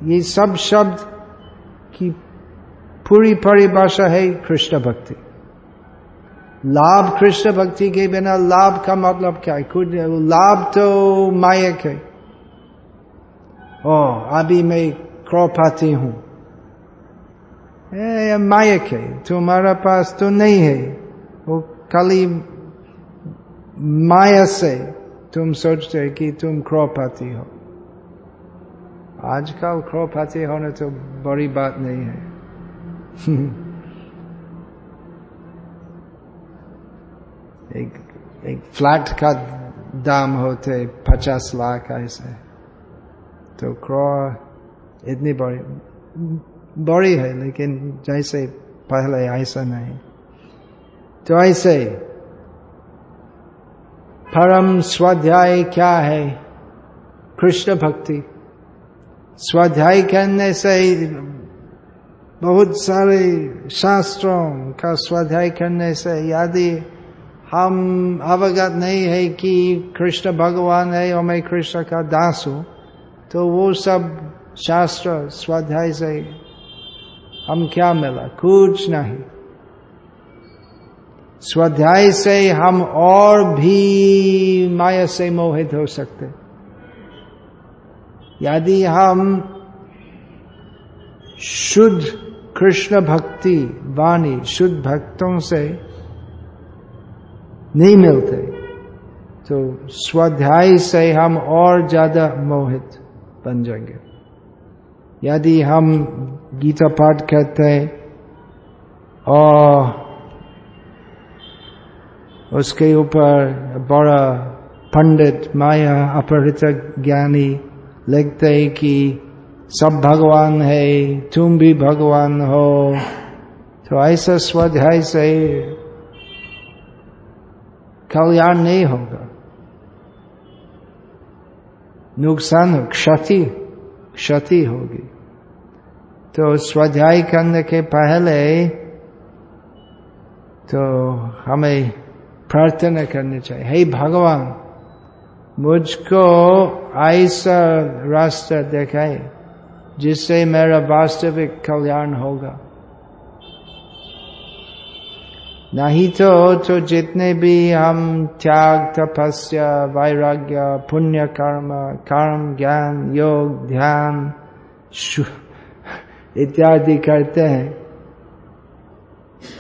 ये सब शब्द की पूरी परिभाषा है कृष्ण भक्ति। लाभ कृष्ण भक्ति के बिना लाभ का मतलब क्या है? कुछ लाभ तो मायक है। ओ, अभी मैं क्रॉपाती हूँ। मायक है, तुम्हारा पास तो नहीं है। वो खाली माया से तुम सोचते कि तुम क्रोपाती हो। आजकल क्रोपाती होना तो बड़ी बात नहीं है। एक एक फ्लैट का दाम होते पचास लाख ऐसे। तो क्रो, इतनी बड़ी बड़ी है, लेकिन जैसे पहले ऐसा नहीं। तो ऐसे परम स्वाध्याय क्या है? कृष्ण भक्ति। स्वाध्याय करने से बहुत सारे शास्त्रों का स्वाध्याय करने से यदि हम अवगत नहीं है कि कृष्ण भगवान है और मैं कृष्ण का दास हूँ तो वो सब शास्त्र स्वाध्याय से हम क्या मिला? कुछ नहीं। स्वाध्याय से हम और भी माया से मोहित हो सकते। यदि हम शुद्ध कृष्ण भक्ति वाणी, शुद्ध भक्तों से नहीं मिलते तो स्वाध्याय से हम और ज़्यादा मोहित बन जाएँगे। यदि हम गीता पाठ करते और उसके ऊपर बड़ा पंडित माया अपहृत ज्ञानी लिखते कि सब भगवान है, तुम भी भगवान हो। तो ऐसा स्वाध्याय से कल्याण नहीं होगा। नुकसान क्षति क्षति होगी। तो स्वाध्याय करने के पहले तो हमें प्रार्थना करनी चाहिए। हे भगवान, मुझको ऐसा रास्ता दिखाए जिससे मेरा वास्तविक कल्याण होगा। नहीं तो तो जितने भी हम त्याग, तपस्या, वैराग्य, पुण्य कर्म कर्म, ज्ञान, योग, ध्यान इत्यादि करते हैं।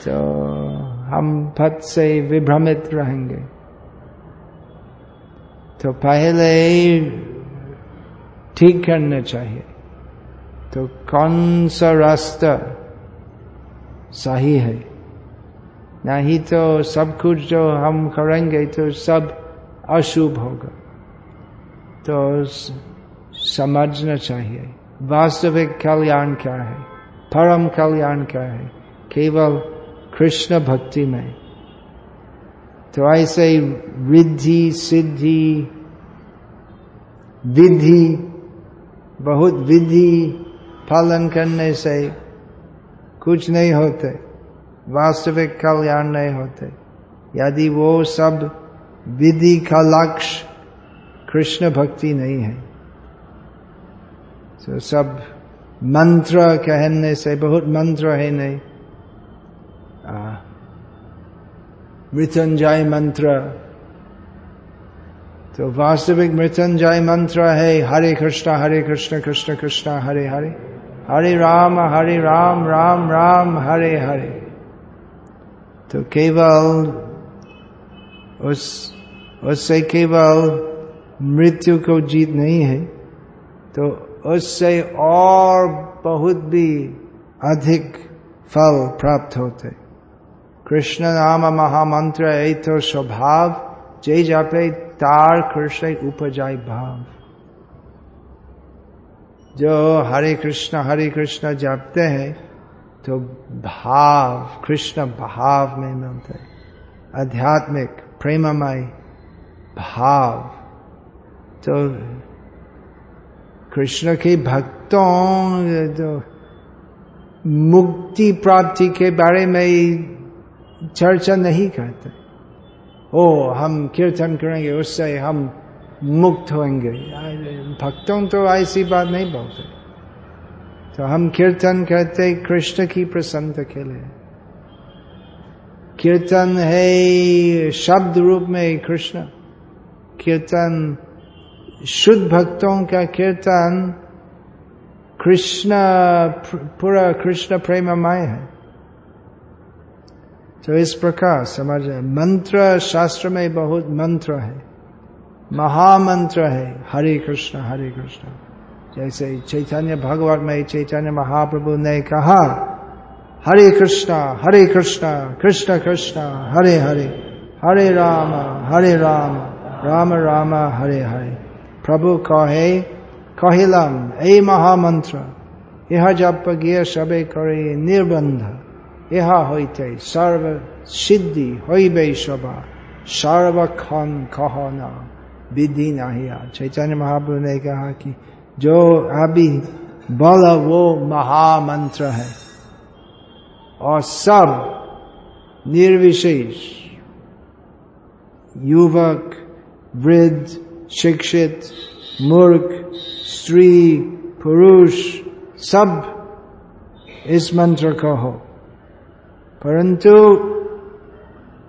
तो हम पद से विभ्रमित रहेंगे। तो पहले ठीक करना चाहिए। तो कौन सा रास्ता सही है? नहीं तो सब कुछ जो हम करेंगे तो सब अशुभ होगा। तो समझना चाहिए। वास्तविक कल्याण क्या है? परम कल्याण क्या है? केवल कृष्ण भक्ति में। तो ऐसे रिद्धि सिद्धि, विधि, बहुत विधि पालन करने से कुछ नहीं होते। वास्तविक कल्याण नहीं होते। यदि वो सब विधि का लक्ष्य कृष्ण भक्ति नहीं है। तो सब मंत्र कहने से बहुत मंत्र है नहीं। मृत्युंजय मंत्र। तो वास्तविक मृत्युंजय मंत्र है, हरे कृष्ण हरे कृष्ण कृष्ण कृष्ण, हरे हरे। हरे राम हरे राम राम राम, हरे हरे। तो केवल उस, उससे केवल मृत्यु को जीत नहीं है। तो उससे और बहुत भी अधिक फल प्राप्त होते। कृष्ण नाम महामंत्र ए तो स्वभाव, जय जापे तार कृष्ण उपजाय भाव। जो हरे कृष्ण हरे कृष्ण जापते हैं तो भाव, कृष्ण भाव में मिलते आध्यात्मिक, प्रेममय भाव। तो कृष्ण के भक्तों, जो मुक्ति प्राप्ति के बारे में चर्चा नहीं करते। ओ, हम कीर्तन करेंगे, उससे हम मुक्त होंगे। भक्तों तो ऐसी बात नहीं बोलते। तो हम कीर्तन करते कृष्ण की प्रसन्नता के लिए। कीर्तन है शब्द रूप में कृष्ण। कीर्तन शुद्ध भक्तों का कीर्तन कृष्ण पूरा कृष्ण प्रेममय है। तो इस प्रकार समझ मंत्र शास्त्र में बहुत मंत्र है। महामंत्र है। हरे कृष्ण हरे कृष्ण। जैसे चैतन्य भगवत में चैतन्य महाप्रभु ने कहा, हरे कृष्णा हरे कृष्णा, कृष्ण कृष्ण, हरे हरे। हरे राम हरे राम। राम राम, हरे हरे। प्रभु कहे, कहिलम ए महामंत्र यह जप गिय सबे करे निर्बंध यह होते सर्व सिद्धि होबे सभा कह न विधि नहीं चैतन्य महाप्रभु ने कहा कि जो अभी बल वो महामंत्र है, और सब निर्विशेष, युवक, वृद्ध शिक्षित मूर्ख स्त्री पुरुष सब इस मंत्र को हो परंतु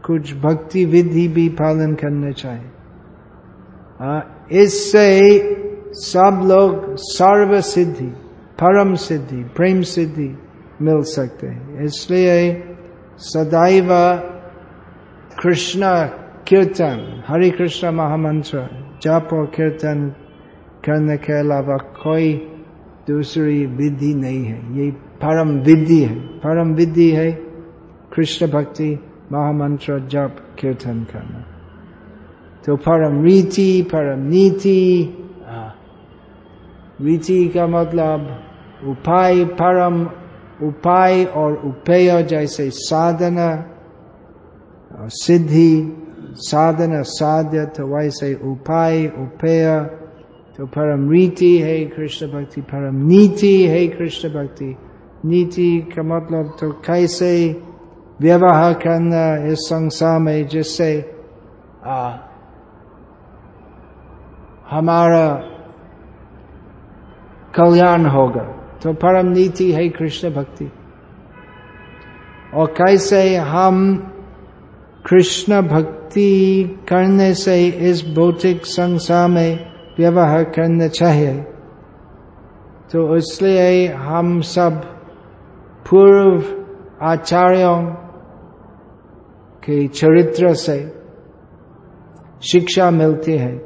कुछ भक्ति विधि भी पालन करना चाहिए इससे सब लोग सर्व सिद्धि परम सिद्धि प्रेम सिद्धि मिल सकते हैं इसलिए सदैव कृष्ण कीर्तन हरे कृष्ण महामंत्र जप और कीर्तन करने के अलावा कोई दूसरी विधि नहीं है ये परम विधि है परम विधि है कृष्ण भक्ति महामंत्र जप कीर्तन करना तो परम रीति परम नीति रीति का मतलब उपाय परम उपाय और उपेय जैसे साधना सिद्धि साधना साध्य तो वैसे उपाय उपेय तो परम रीति है कृष्ण भक्ति परम नीति है कृष्ण भक्ति नीति का मतलब तो कैसे व्यवहार करना इस संसार में जिससे हमारा कल्याण होगा तो परम नीति है कृष्ण भक्ति और कैसे हम कृष्ण भक्ति करने से इस भौतिक संसार में व्यवहार करना चाहिए तो इसलिए हम सब पूर्व आचार्यों के चरित्र से शिक्षा मिलती है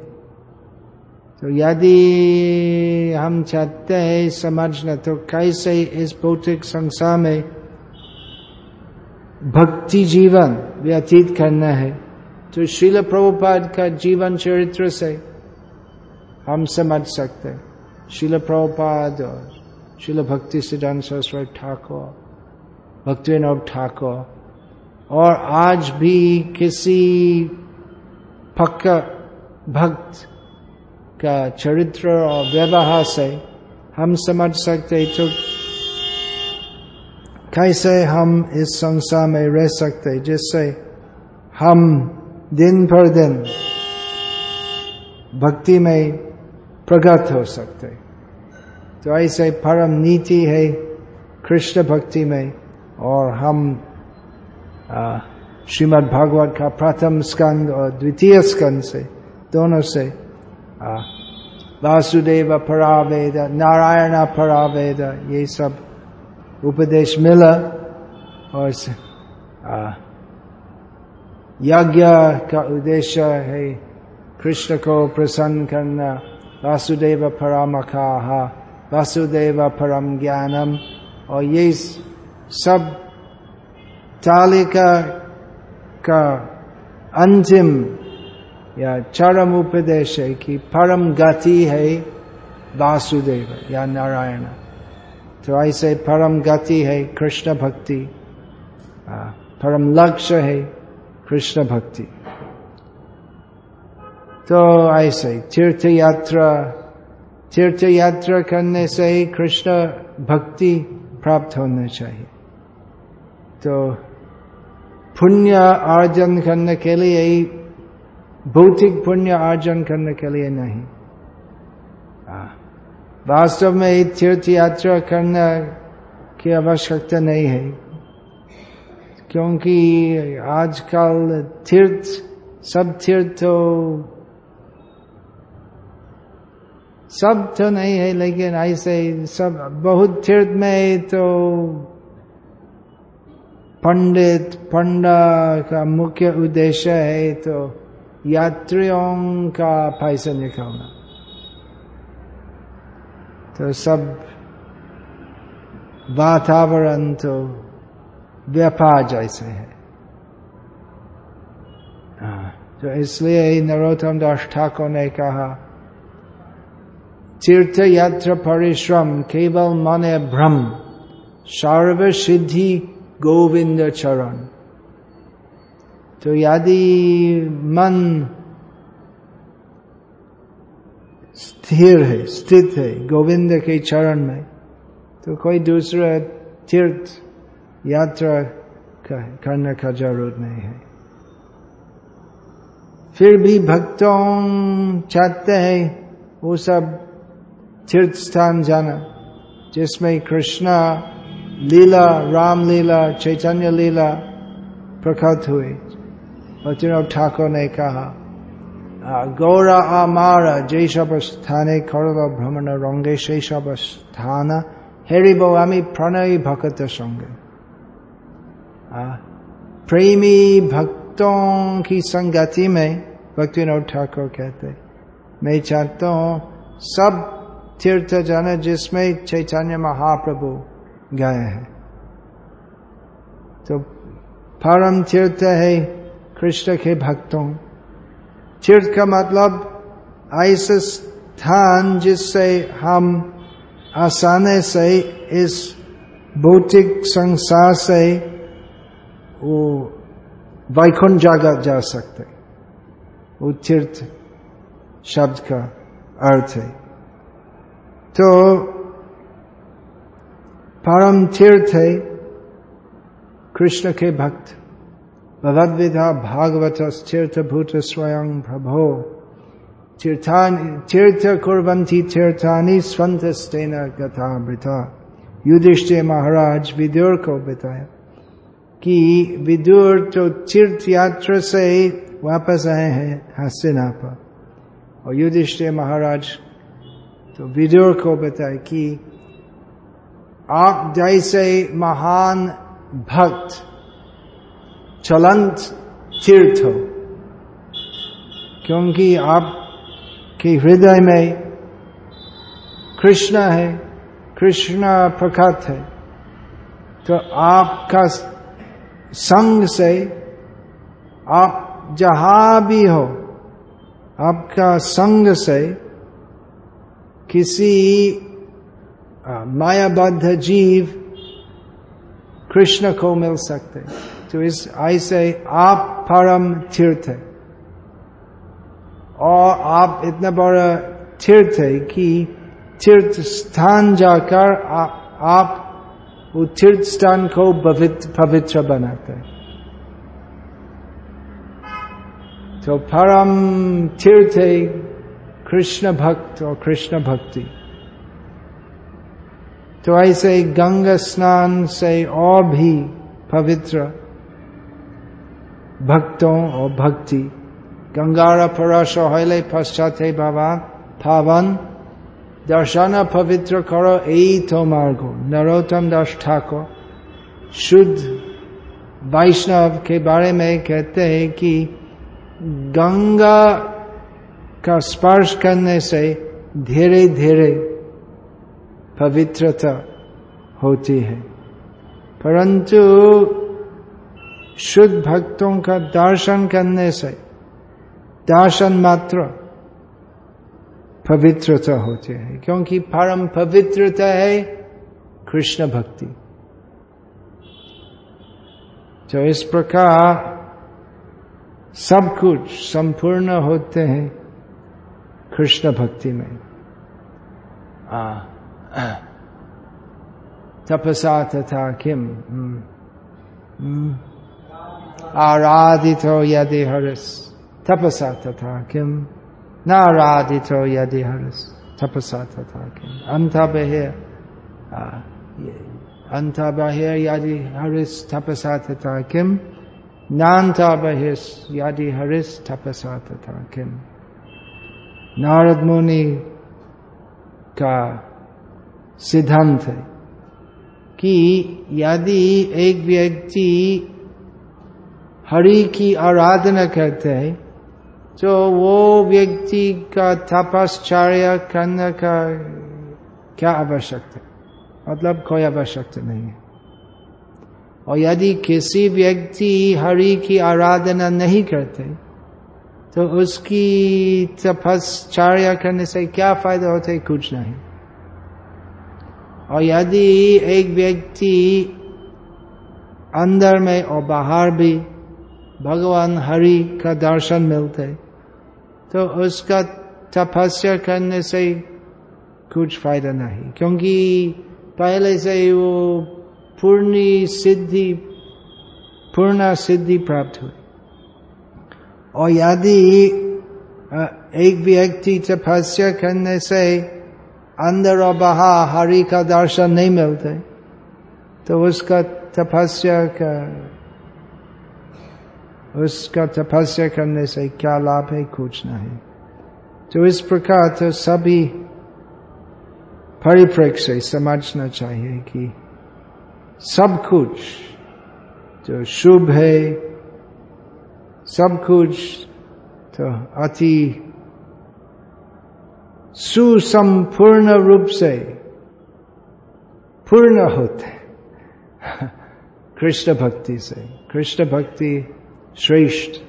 तो यदि हम चाहते हैं समझना तो कैसे इस भौतिक संसार में भक्ति जीवन व्यतीत करना है तो शिल प्रभुपाद का जीवन चरित्र से हम समझ सकते शिल प्रभुपाद और शिल भक्ति सिद्धांत सरस्वती ठाकुर भक्ति विनोद ठाकुर और आज भी किसी पक्का भक्त का चरित्र और व्यवहार से हम समझ सकते तो कैसे हम इस संसार में रह सकते जिससे हम दिन पर दिन भक्ति में प्रगत हो सकते तो ऐसे परम नीति है कृष्ण भक्ति में और हम श्रीमद् भागवत का प्रथम स्कंद और द्वितीय स्कंद से दोनों से वासुदेव परावेद नारायण परावेद ये सब उपदेश मिला और यज्ञ का उद्देश्य है कृष्ण को प्रसन्न करना। वासुदेव परम परामखा, वासुदेव परम ज्ञानम। और ये सब तालिका का अंतिम या चरम उपदेश है कि परम गति है वासुदेव या नारायण। तो ऐसे परम गति है कृष्ण भक्ति परम लक्ष्य है कृष्ण भक्ति तो ऐसे तीर्थ यात्रा तीर्थ यात्रा करने से ही कृष्ण भक्ति प्राप्त होना चाहिए तो पुण्य अर्जन करने के लिए ही भौतिक पुण्य अर्जन करने के लिए नहीं वास्तव में तीर्थ यात्रा करना की आवश्यकता नहीं है। क्योंकि आजकल तीर्थ, सब तीर्थ तो सब तो नहीं है, लेकिन ऐसे सब बहुत तीर्थ में तो पंडित, पंडा का मुख्य उद्देश्य है तो यात्रियों का पैसा निकालना। तो सब वातावरण तो व्यापार जैसे है। हाँ, तो इसलिए नरोत्तम दास ठाकुर ने कहा तीर्थ यात्रा परिश्रम केवल मन भ्रम सर्व सिद्धि गोविंद चरण तो यदि मन स्थिर है, स्थित है, गोविंद के चरण में। तो कोई दूसरा तीर्थ यात्रा करने का ज़रूरत नहीं है। फिर भी भक्तों चाहते हैं वो सब तीर्थ स्थान जाना, जिसमें कृष्णा लीला, राम लीला, चैतन्य लीला प्रकट हुई। भक्तिनाथ ठाकुर ने कहा गौरा आमारा जैसव स्थाने करव भ्रमण रंगे शैशव स्थान हेरिब आमी प्रणयी भक्त संगे प्रेमी भक्तों की संगति में भक्ति भक्तिनोद ठाकुर कहते मैं चाहता हूँ सब तीर्थ जन जिसमें चैचान्य महाप्रभु गए हैं तो परम तीर्थ है कृष्ण के भक्तों तीर्थ का मतलब ऐसे स्थान जिससे हम आसानी से इस भौतिक संसार से वो वैकुंठ जगत जा सकते वो तीर्थ शब्द का अर्थ है तो परम तीर्थ है कृष्ण के भक्त भगवद्विधा भागवत तीर्थ भूत स्वयं प्रभो। तीर्थानि तीर्थ कुर्वन्ति तीर्थानि स्वंत स्तेन गथा वृथा युधिष्ठिर महाराज विदुर को बताया कि विदुर तो तीर्थ यात्रा से वापस आए हैं हस्तिनापुर और युधिष्ठिर महाराज तो विदुर को बताया कि आप जैसे महान भक्त चलंत तीर्थ। हो क्योंकि आपके हृदय में कृष्ण है, कृष्ण प्रकट है तो आपका संग से आप जहाँ भी हो, आपका संग से किसी मायाबद्ध जीव कृष्ण को मिल सकते तो इस ऐसे आप परम तीर्थ है. और आप इतना बड़ा तीर्थ है कि तीर्थ स्थान जाकर आप वो तीर्थ स्थान को पवित्र बनाते हैं। तो परम तीर्थ है कृष्ण भक्त और कृष्ण भक्ति। तो ऐसे गंगा स्नान से और भी पवित्र भक्तों और भक्ति। गंगारा पराश हले पश्चात हे बाबा पावन दर्शन पवित्र करो यही तो मार्ग। नरोत्तम दास ठाकुर। शुद्ध वैष्णव के बारे में कहते हैं कि गंगा का स्पर्श करने से धीरे धीरे पवित्रता होती है। परंतु शुद्ध भक्तों का दर्शन करने से दर्शन मात्र पवित्रता होती है क्योंकि परम पवित्रता है कृष्ण भक्ति। तो इस प्रकार सब कुछ संपूर्ण होते हैं कृष्ण भक्ति में। आ, तपसा तथा किम आराधितो यदि हरस। तपसा तथा किम न आराधितो यदि हरस। तपसा तथा किम अंत बहिर अंत बहिर यदि हरिस, तपसा तथा किम नान्त बहिस यदि हरिस, तपसा तथा किम नारद मुनि का सिद्धांत है कि यदि एक व्यक्ति हरि की आराधना करते हैं। तो वो व्यक्ति का तपश्चर्य करने का क्या आवश्यकता मतलब कोई आवश्यकता नहीं है। और यदि किसी व्यक्ति हरि की आराधना नहीं करते तो उसकी तपश्चर्या करने से क्या फ़ायदा होता है? कुछ नहीं। और यदि एक व्यक्ति अंदर में और बाहर भी भगवान हरि का दर्शन मिलते। तो उसका तपस्या करने से कुछ फ़ायदा नहीं, क्योंकि पहले से वो पूर्णी सिद्धि, पूर्ण सिद्धि प्राप्त हुई। और यदि एक व्यक्ति तपस्या करने से अंदर और बाहर हरि का दर्शन नहीं मिलते तो उसका तपस्या का उसका तपस्या करने से क्या लाभ है? कुछ नहीं। तो इस प्रकार तो सभी परिप्रेक्ष्य समझना चाहिए कि सब कुछ जो शुभ है, सब कुछ तो अति सुसंपूर्ण रूप से पूर्ण होते कृष्ण भक्ति से। कृष्ण भक्ति श्रेष्ठ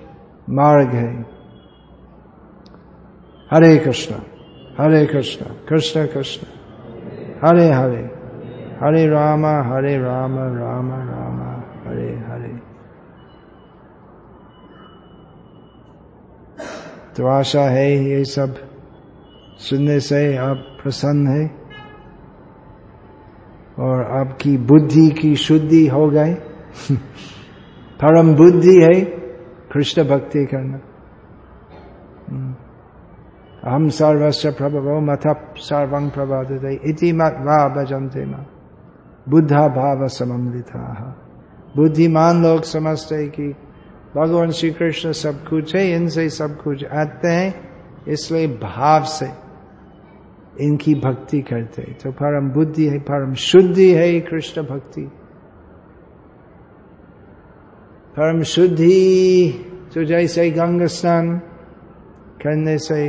मार्ग है। हरे कृष्ण हरे कृष्ण कृष्ण कृष्ण। हरे हरे हरे राम हरे राम राम राम, हरे हरे। तो आशा है ये सब सुनने से आप प्रसन्न है और आपकी बुद्धि की शुद्धि हो गई। परम बुद्धि है। कृष्ण भक्ति करना हम सर्वस्व प्रभव मथ सर्वं प्रबादते इति मत वा भजनते न बुद्धा भाव समन्विता बुद्धिमान लोग समझते हैं कि भगवान श्री कृष्ण सब कुछ है इनसे सब कुछ आते हैं इसलिए भाव से इनकी भक्ति करते तो परम बुद्धि है परम शुद्धि है कृष्ण भक्ति परम शुद्धि तो जैसे गंगा स्नान करने से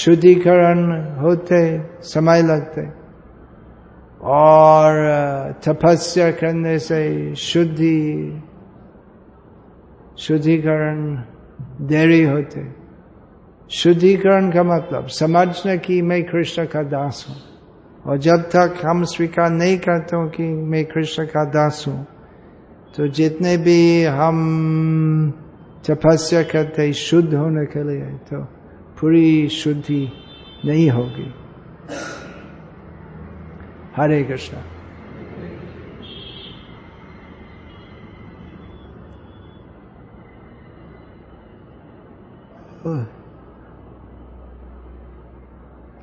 शुद्धिकरण होते समय लगते और तपस्या करने से शुद्धि शुद्धिकरण देरी होते शुद्धिकरण का मतलब समझना कि मैं कृष्ण का दास हूँ और जब तक हम स्वीकार नहीं करते हो कि मैं कृष्ण का दास हूँ तो जितने भी हम तपस्या करते शुद्ध होने के लिए तो पूरी शुद्धि नहीं होगी। हरे कृष्ण।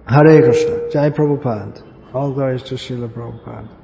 हरे कृष्ण। जय Prabhupada. All glories to Srila Prabhupada.